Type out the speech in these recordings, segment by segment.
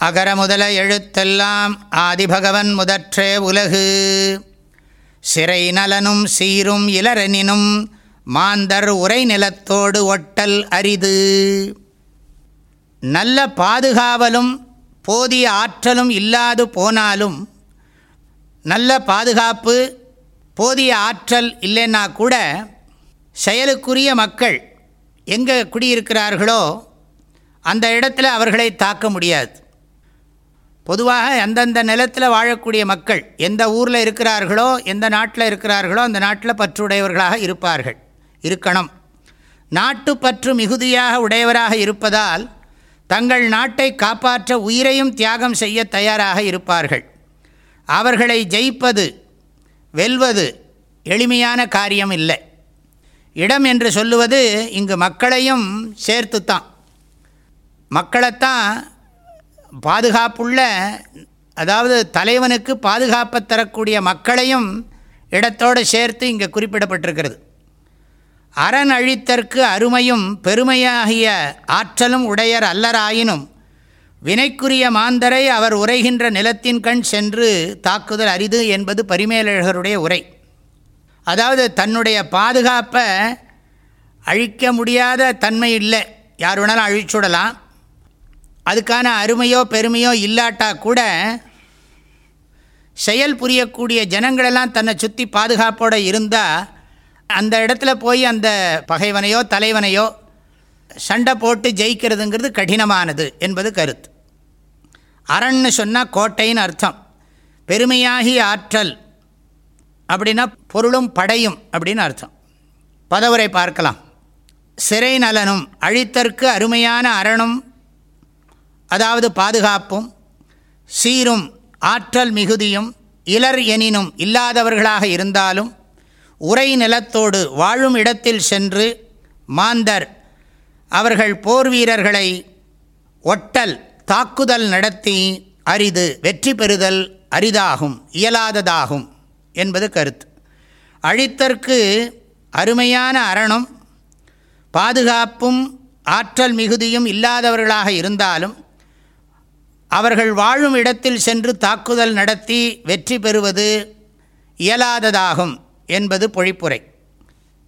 அகர முதல எழுத்தெல்லாம் ஆதிபகவன் முதற்றே உலகு. சிறை நலனும் சீரும் இளரனினும் மாந்தர் உரை நிலத்தோடு ஒட்டல் அரிது. நல்ல பாதுகாவலும் போதிய ஆற்றலும் இல்லாது போனாலும் நல்ல பாதுகாப்பு போதிய ஆற்றல் இல்லைன்னா கூட செயலுக்குரிய மக்கள் எங்கே குடியிருக்கிறார்களோ அந்த இடத்துல அவர்களை தாக்க முடியாது. பொதுவாக அந்தந்த நிலத்தில் வாழக்கூடிய மக்கள் எந்த ஊரில் இருக்கிறார்களோ எந்த நாட்டில் இருக்கிறார்களோ அந்த நாட்டில் பற்றுடையவர்களாக இருப்பார்கள். இருக்கணும். நாட்டு பற்று மிகுதியாக உடையவராக இருப்பதால் தங்கள் நாட்டை காப்பாற்ற உயிரையும் தியாகம் செய்ய தயாராக இருப்பார்கள். அவர்களை ஜெயிப்பது வெல்வது எளிமையான காரியம் இல்லை. இடம் என்று சொல்லுவது இங்கு மக்களையும் சேர்த்துத்தான். மக்களைத்தான் பாதுகாப்புள்ள அதாவது தலைவனுக்கு பாதுகாப்பை தரக்கூடிய மக்களையும் இடத்தோடு சேர்த்து இங்கே குறிப்பிடப்பட்டிருக்கிறது. அரண் அழித்தற்கு அருமையும் பெருமையாகிய ஆற்றலும் உடையர் அல்லராயினும் வினைக்குரிய மாந்தரை அவர் உரைகின்ற நிலத்தின் கண் சென்று தாக்குதல் அரிது என்பது பரிமேலழகருடைய உரை. அதாவது தன்னுடைய பாதுகாப்பை அழிக்க முடியாத தன்மை இல்லை. யார் வேணாலும் அழிச்சுடலாம். அதுக்கான அருமையோ பெருமையோ இல்லாட்டா கூட செயல் புரியக்கூடிய ஜனங்களெல்லாம் தன்னை சுற்றி பாதுகாப்போடு இருந்தால் அந்த இடத்துல போய் அந்த பகைவனையோ தலைவனையோ சண்டை போட்டு ஜெயிக்கிறதுங்கிறது கடினமானது என்பது கருத்து. அரண்னு சொன்னால் கோட்டைன்னு அர்த்தம். பெருமையாகி ஆற்றல் அப்படின்னா பொருளும் படையும் அப்படின்னு அர்த்தம். பதவுரை பார்க்கலாம். சிறை நலனும் அழித்தற்கு அருமையான அரணும் அதாவது பாதுகாப்பும் சீரும் ஆற்றல் மிகுதியும் இலர் எனினும் இல்லாதவர்களாக இருந்தாலும் உரை நிலத்தோடு வாழும் இடத்தில் சென்று மாந்தர் அவர்கள் போர் வீரர்களை ஒட்டல் தாக்குதல் நடத்தி அரிது வெற்றி பெறுதல் அரிதாகும் இயலாததாகும் என்பது கருத்து. அழித்தற்கு அருமையான அரணம் பாதுகாப்பும் ஆற்றல் மிகுதியும் இல்லாதவர்களாக இருந்தாலும் அவர்கள் வாழும் இடத்தில் சென்று தாக்குதல் நடத்தி வெற்றி பெறுவது இயலாததாகும் என்பது பொழிப்புரை.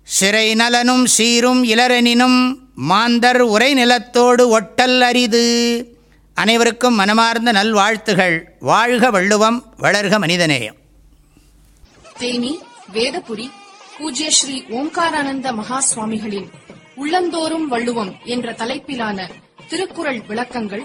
சிறை நலனும் சீரும் இளரெனினும் மாந்தர் உரை நிலத்தோடு ஒட்டல் அரிது. அனைவருக்கும் மனமார்ந்த நல்வாழ்த்துகள். வாழ்க வள்ளுவம் வளர்க மனிதநேயம். தேனி வேதபுரி பூஜ்ய ஸ்ரீ ஓம்காரானந்த மகா சுவாமிகளின் உள்ளந்தோறும் வள்ளுவம் என்ற தலைப்பிலான திருக்குறள் விளக்கங்கள்